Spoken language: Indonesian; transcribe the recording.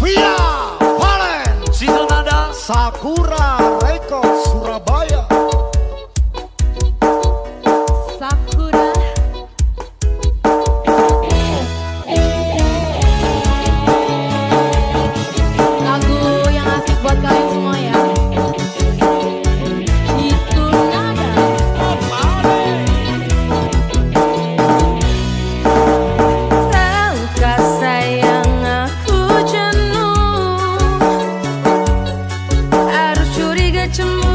Via Valen. Sitonada Sakura To a